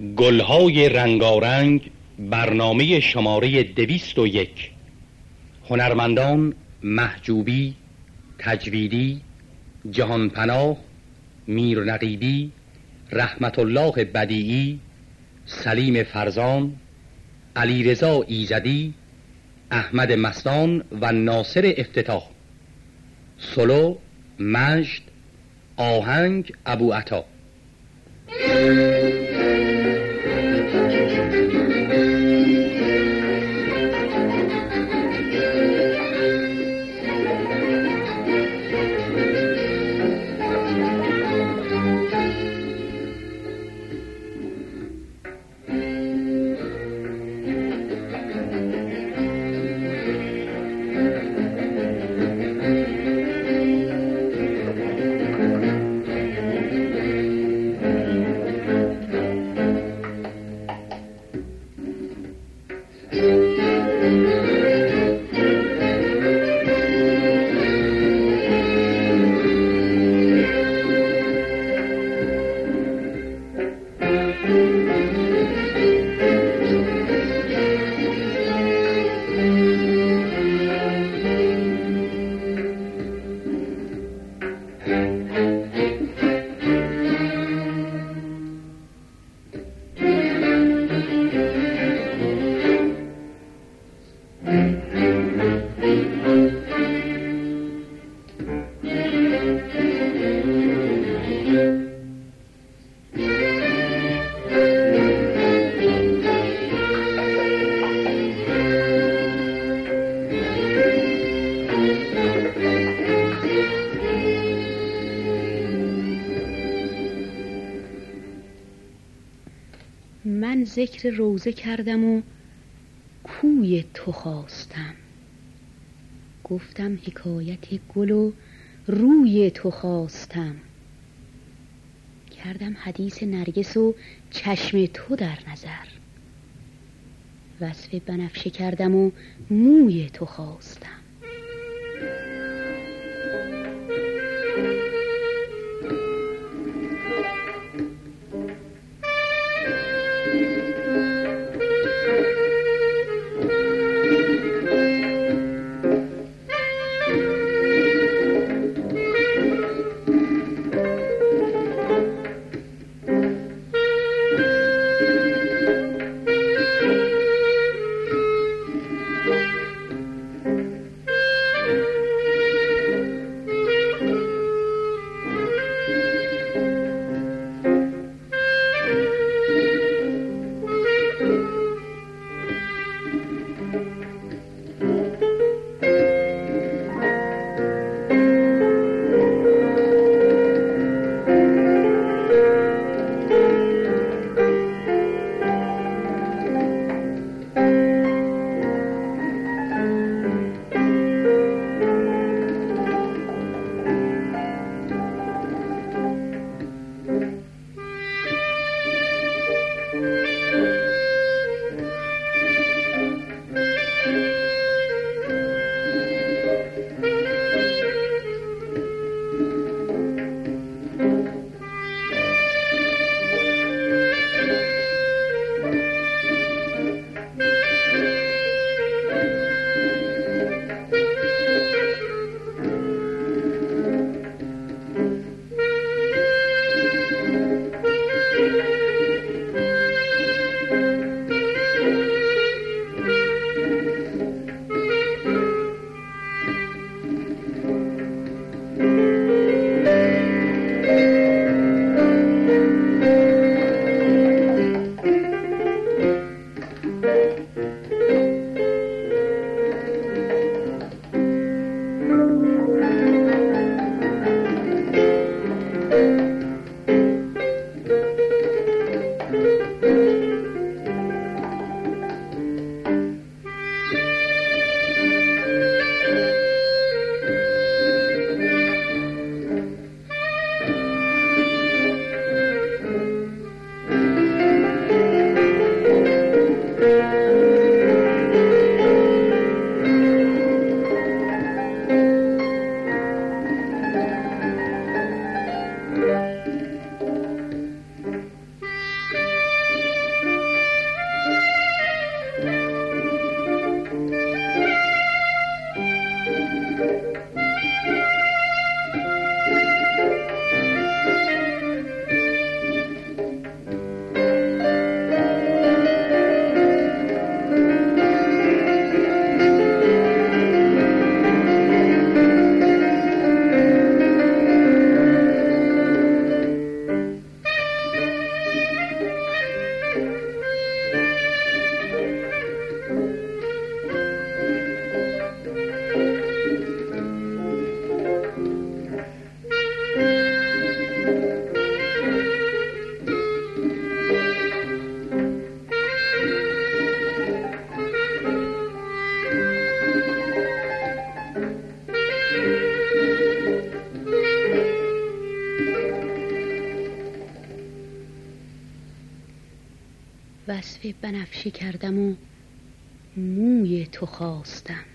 گلهای رنگارنگ برنامه شماره دویست و یک. هنرمندان محجوبی تجویدی جهانپناه میر نقیبی رحمت الله بدیعی سلیم فرزان علیرضا ایزدی احمد مستان و ناصر افتتاح. سلو مجد آهنگ ابو عطا. ذکر روزه کردم و کوی تو خواستم. گفتم حکایت گل و روی تو خواستم. کردم حدیث نرگس و چشم تو در نظر. وصف بنفشه کردم و موی تو خواستم. وصف بنفشی کردم و موی تو خواستم.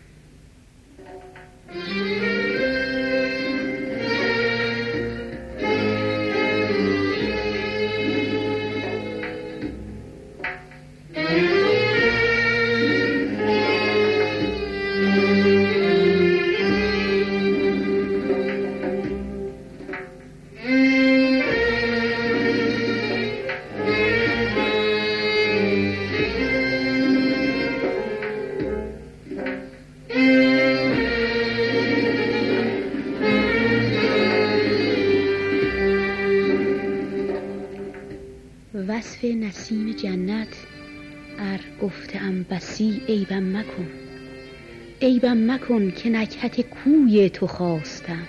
مکن که نکهت کوی تو خواستم.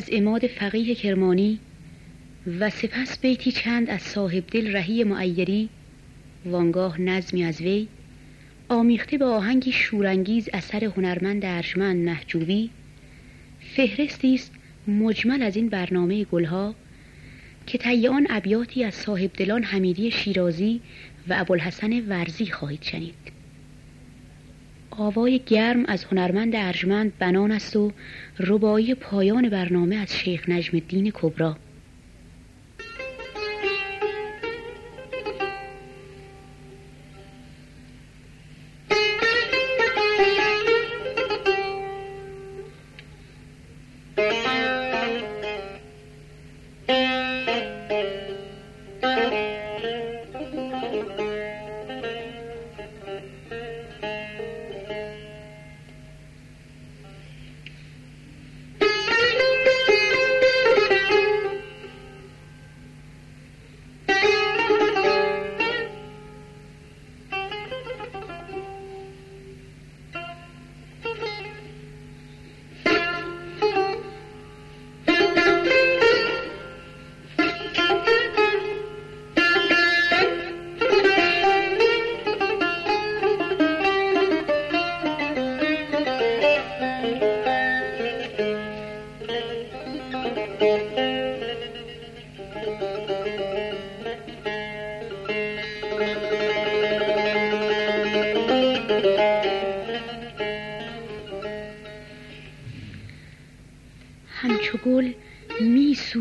از اماد فقیه کرمانی و سپس بیتی چند از صاحب دل رهی معیری وانگاه نظمی از وی آمیخته به آهنگی شورانگیز اثر هنرمند ارجمند محجوبی فهرستی است مجمل از این برنامه گلها که طی آن ابیاتی از صاحب دلان حمیدی شیرازی و ابوالحسن ورزی خواهید شنید. آوای گرم از هنرمند ارجمند بنان است و ربایی پایان برنامه از شیخ نجم الدین کبرا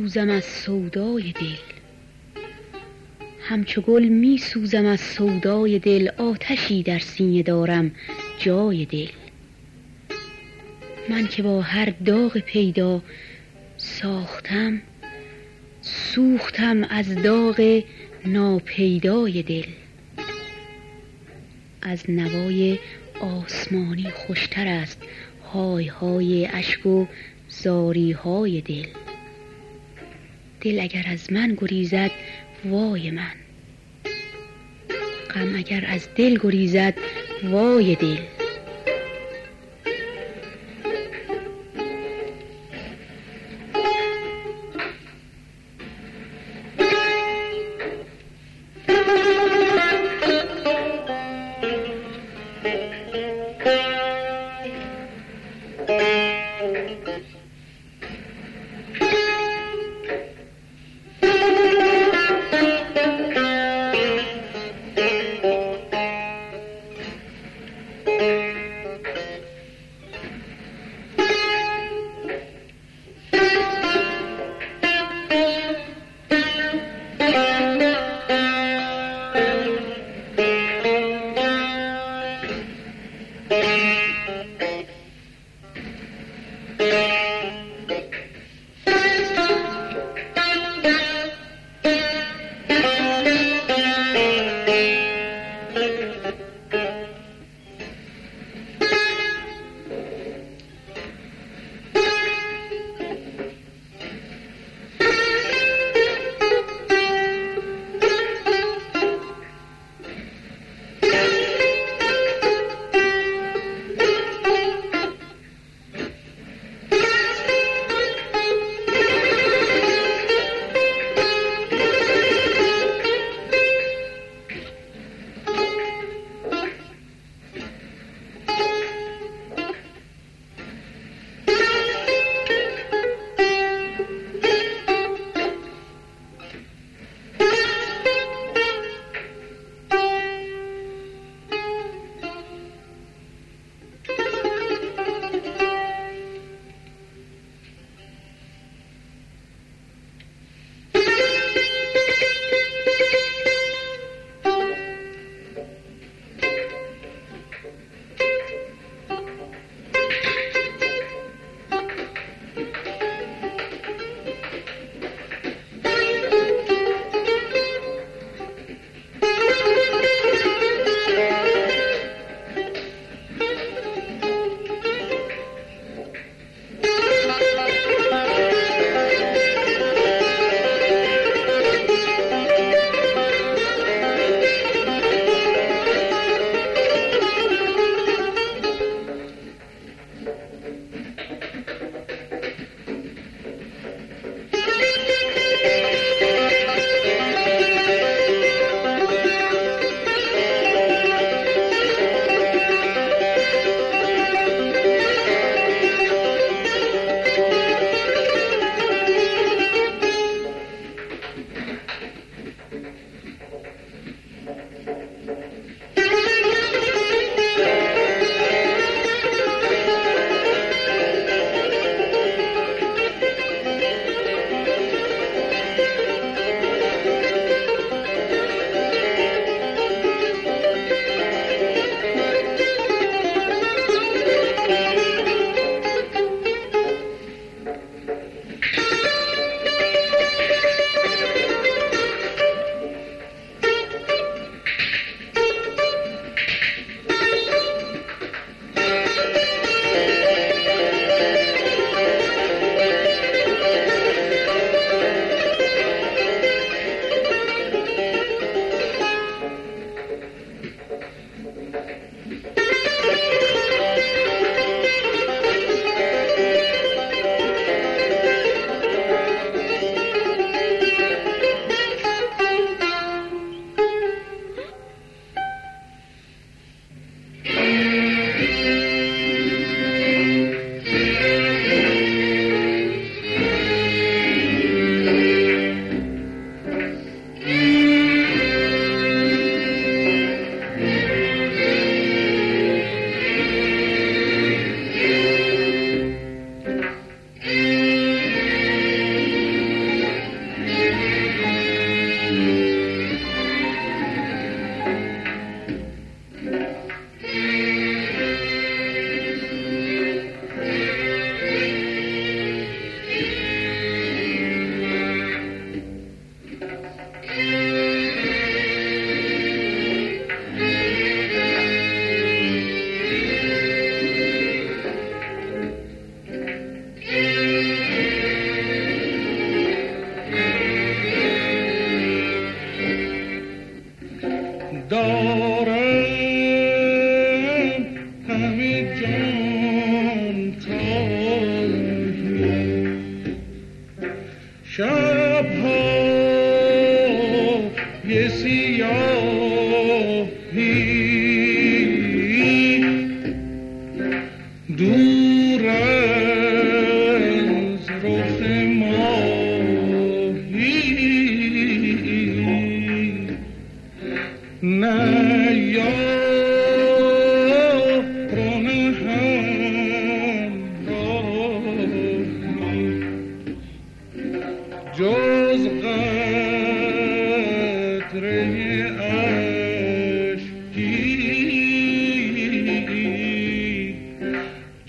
سوزم از سودای دل. همچو گل می سوزم از سودای دل آتشی در سینه دارم جای دل. من که با هر داغ پیدا ساختم سوختم از داغ ناپیدای دل. از نوای آسمانی خوشتر است های های اشک و زاری های دل. دل اگر از من گریزد وای من. غم اگر از دل گریزد وای دل.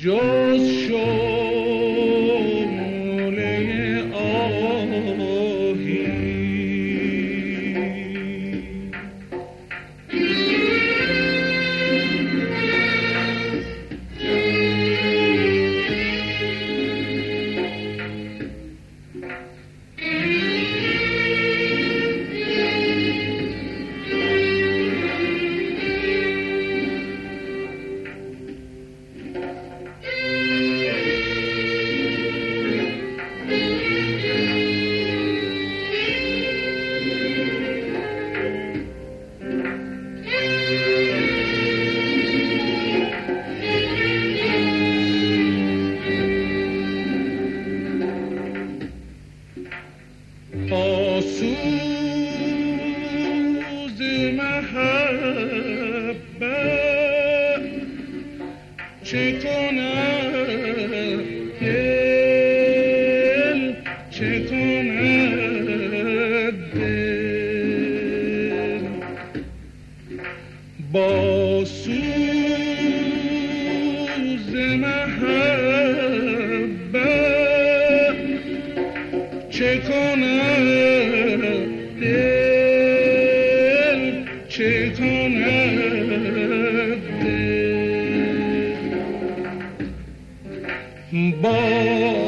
Yo Bye.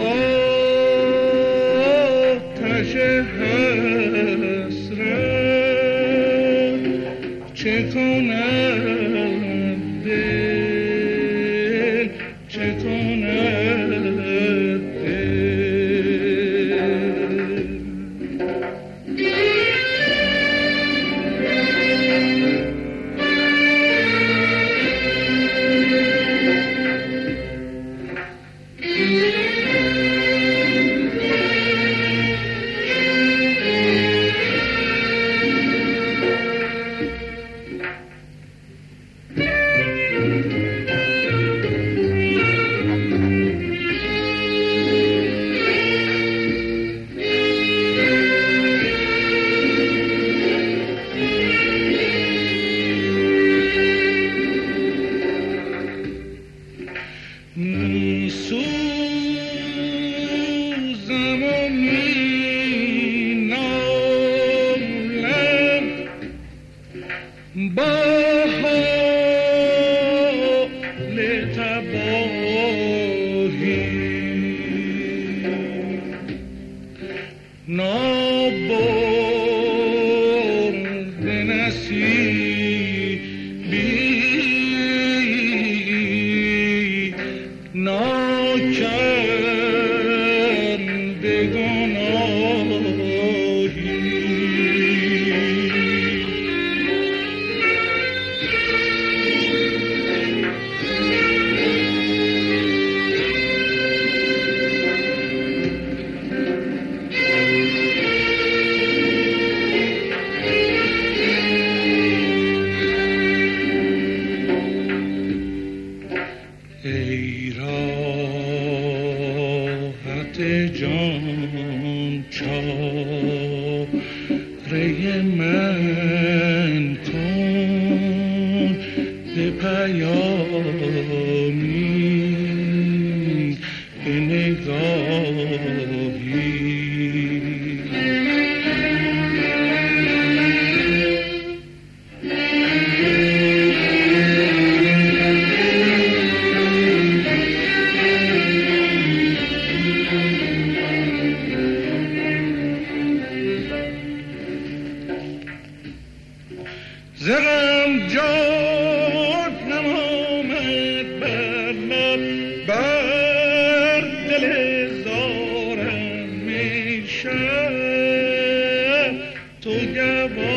together.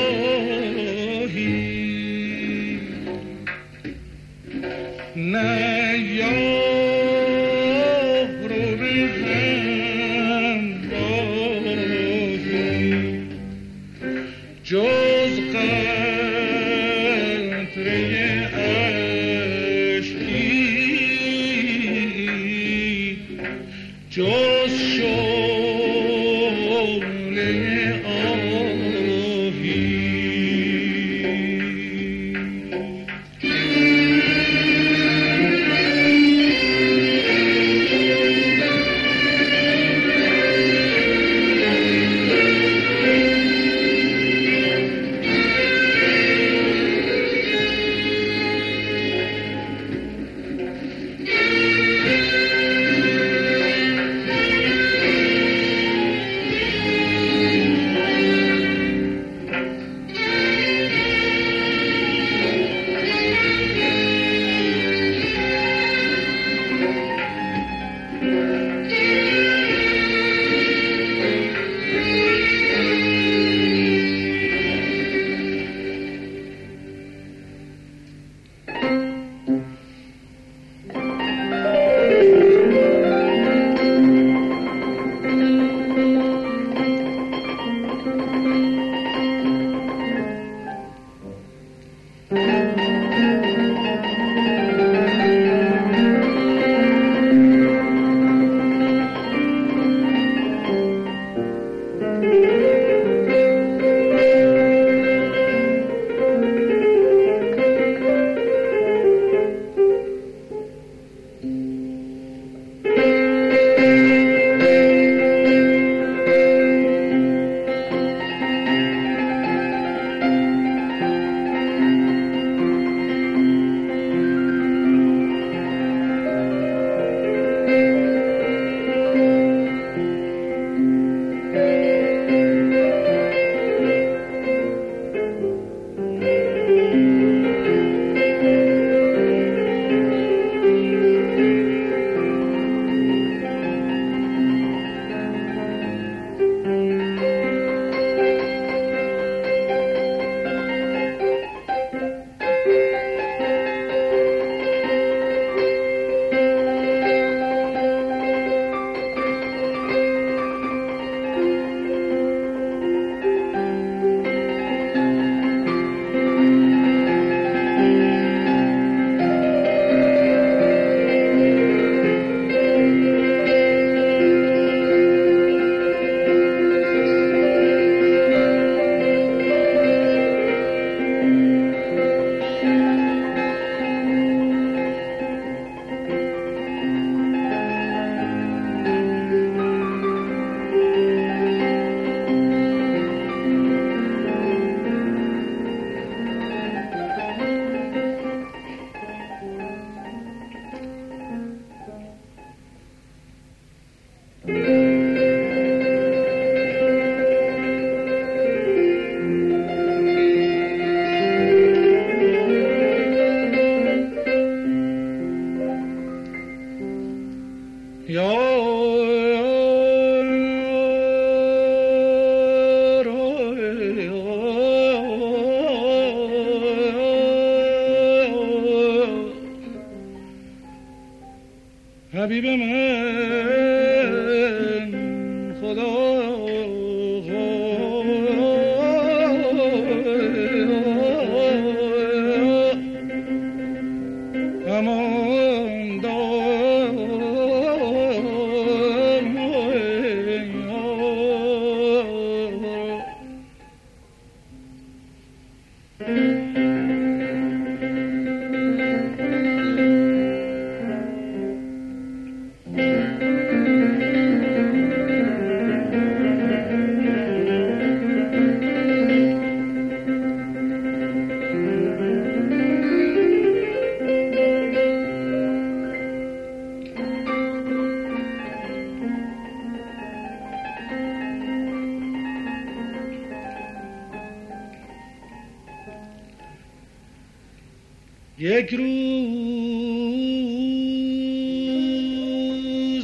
یک روز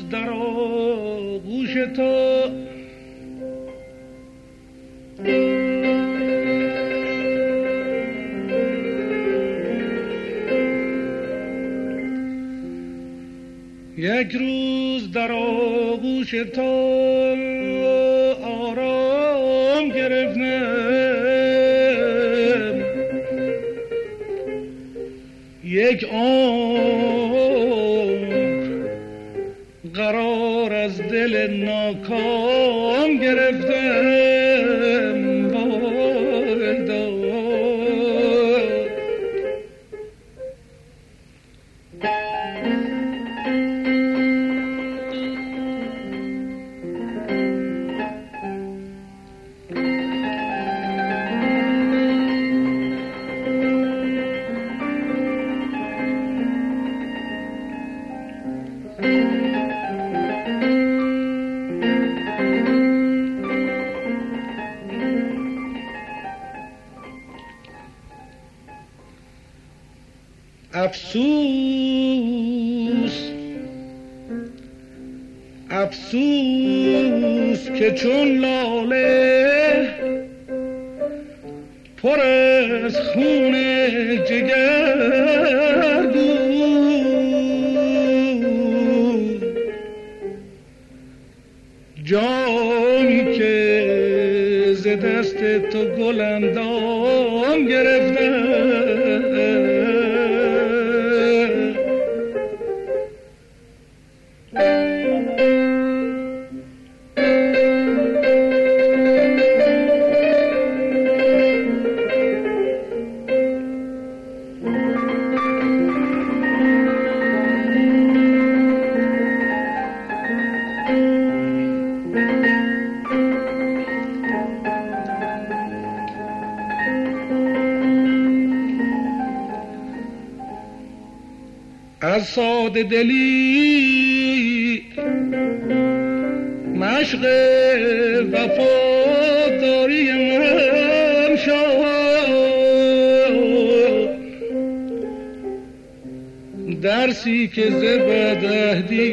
در آغوش تو. یک روز در آغوش تو. افسوس. افسوس که چون لاله دلی مشق وفاداری من درسی که ز بدهدی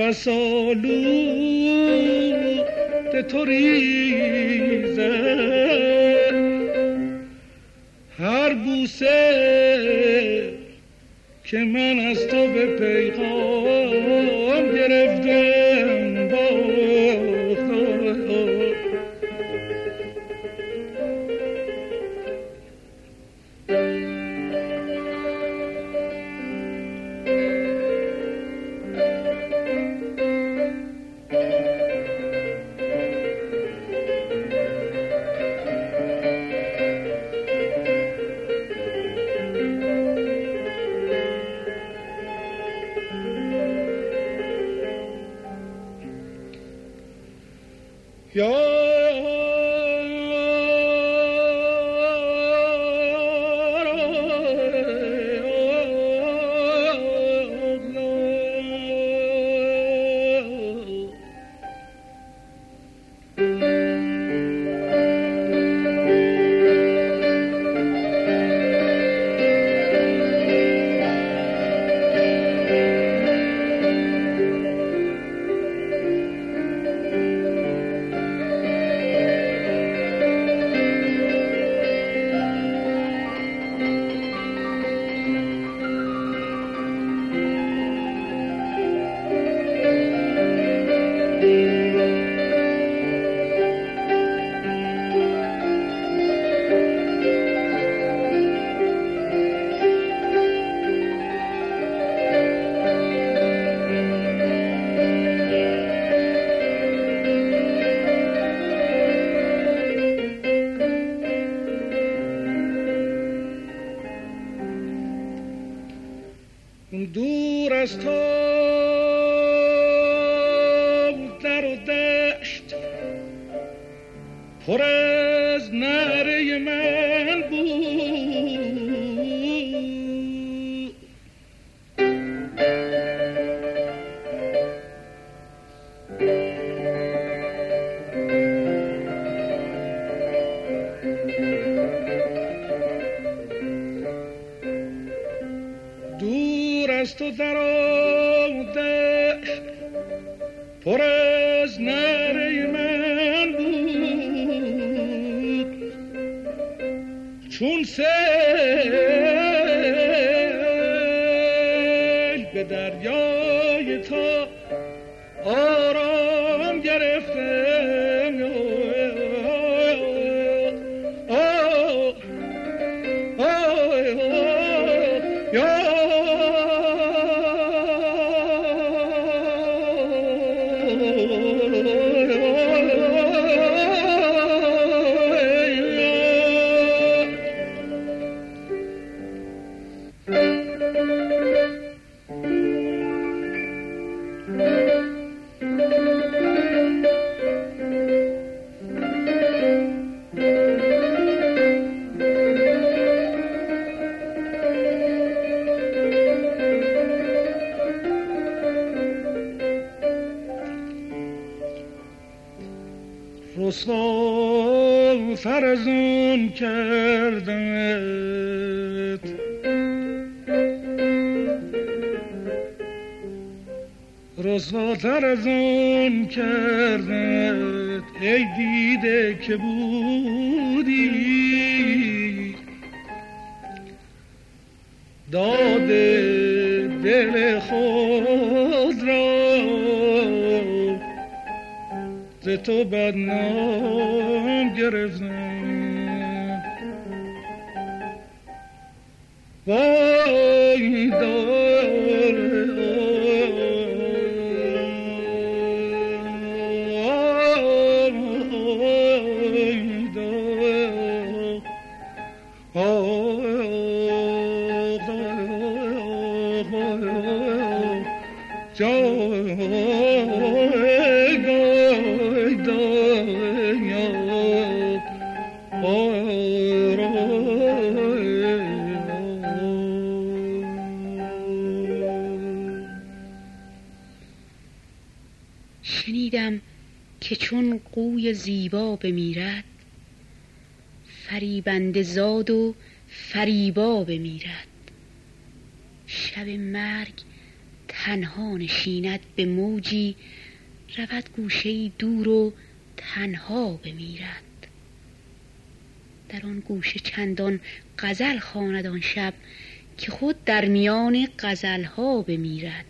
هوسالود تو ریزه. هر بوسه که من از تو به پیغام گرفتم رسواتر رسواتر از اون کردمت ای دیده که بودی. داده دل خود را ز تو بدنام چون قوی زیبا بمیرد فریبنده زاد و فریبا بمیرد. شب مرگ تنها نشیند به موجی رود گوشه دور و تنها بمیرد. در آن گوشه چندان غزل خواند آن شب که خود در میان غزلها بمیرد.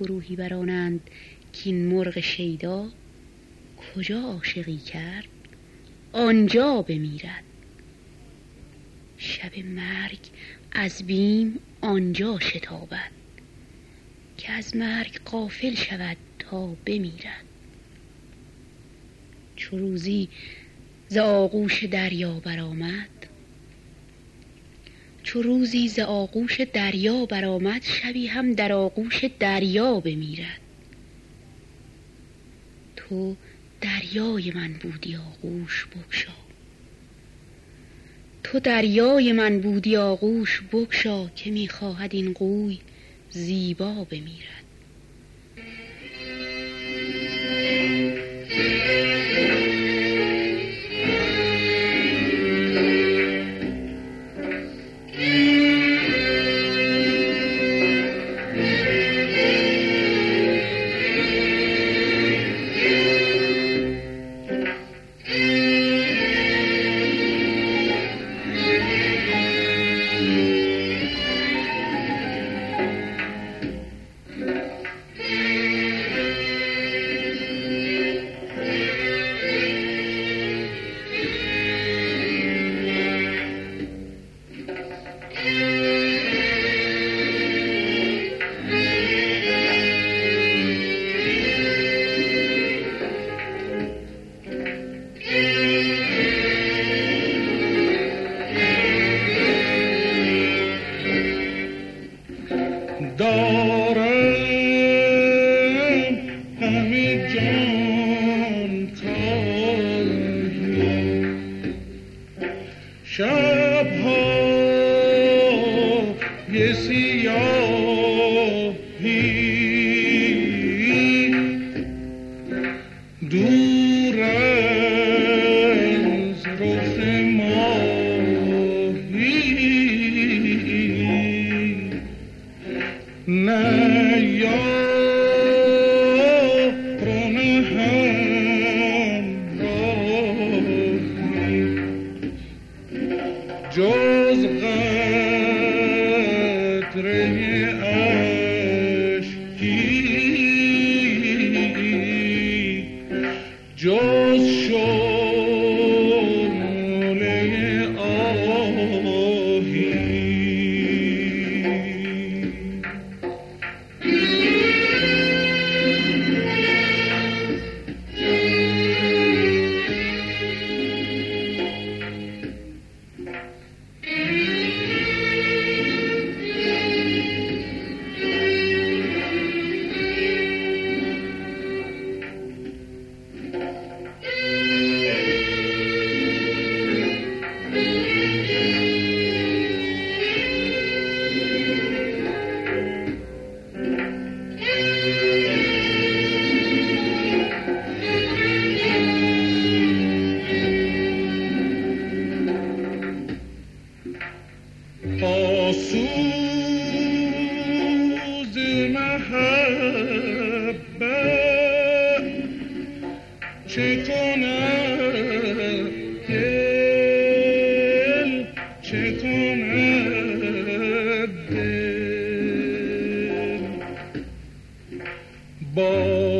گروهی برانند که این مرغ شیدا کجا عاشقی کرد؟ آنجا بمیرد. شب مرگ از بیم آنجا شتابد. که از مرگ قافل شود تا بمیرد. چو روزی ز آغوش دریا برآمد چو روزی ز آغوش دریا برآمد شبی هم در آغوش دریا بمیرد. تو دریای من بودی آغوش بگشا. تو دریای من بودی آغوش بگشا که می‌خواهد این قوی زیبا بمیرد.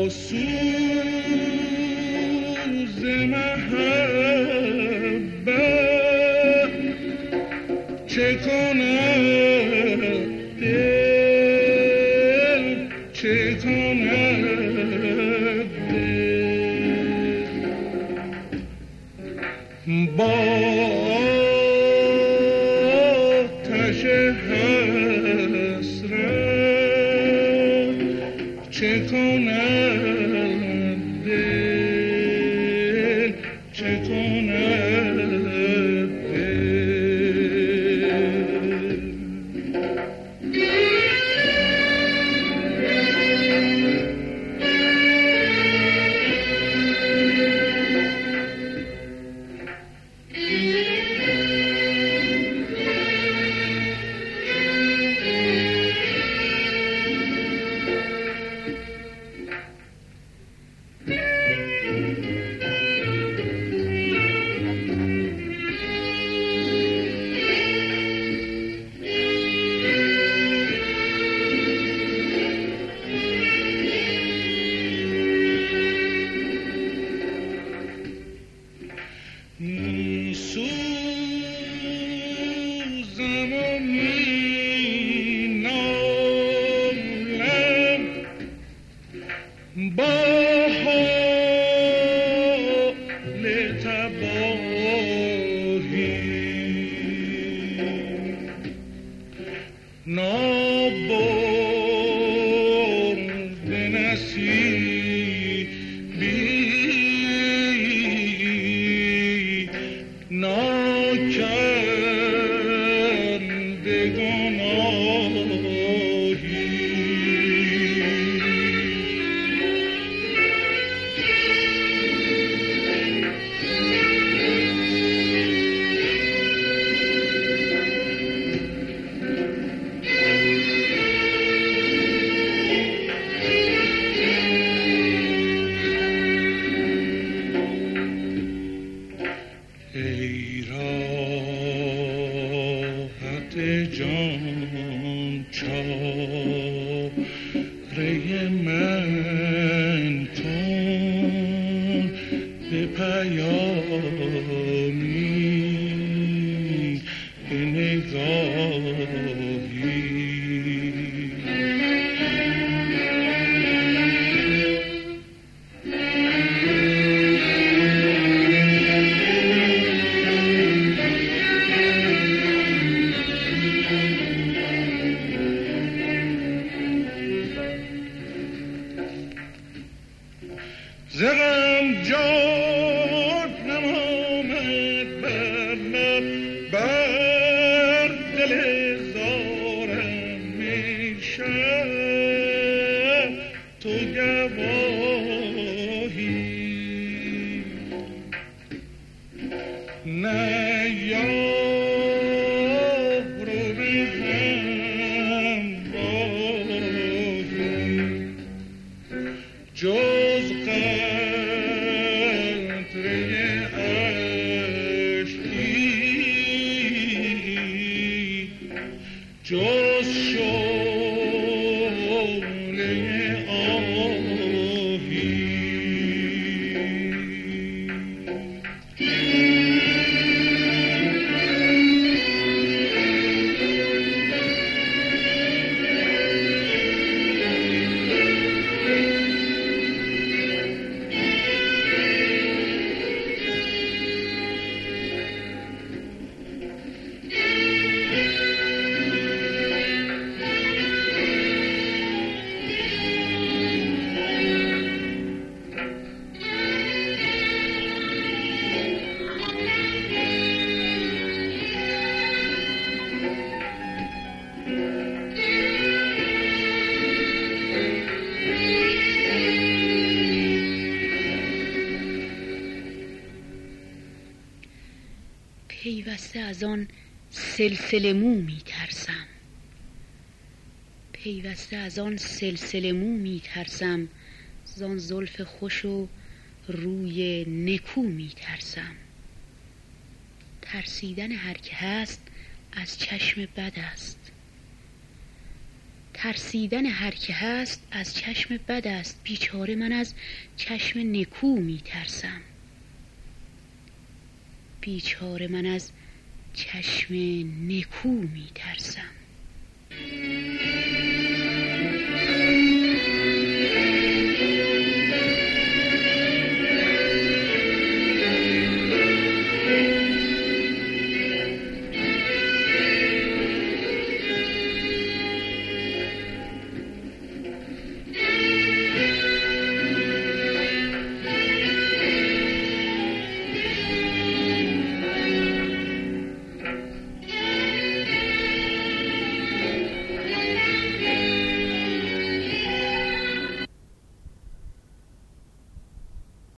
با پیوسته از آن سلسله مو می ترسم پیوسته از آن سلسله مو می ترسم زان زلف خوش و روی نکو می ترسم ترسیدن هر که هست از چشم بد است. ترسیدن هر که هست از چشم بد است. بیچاره من از چشم نکو می ترسم بیچاره من از چشم نکو می ترسم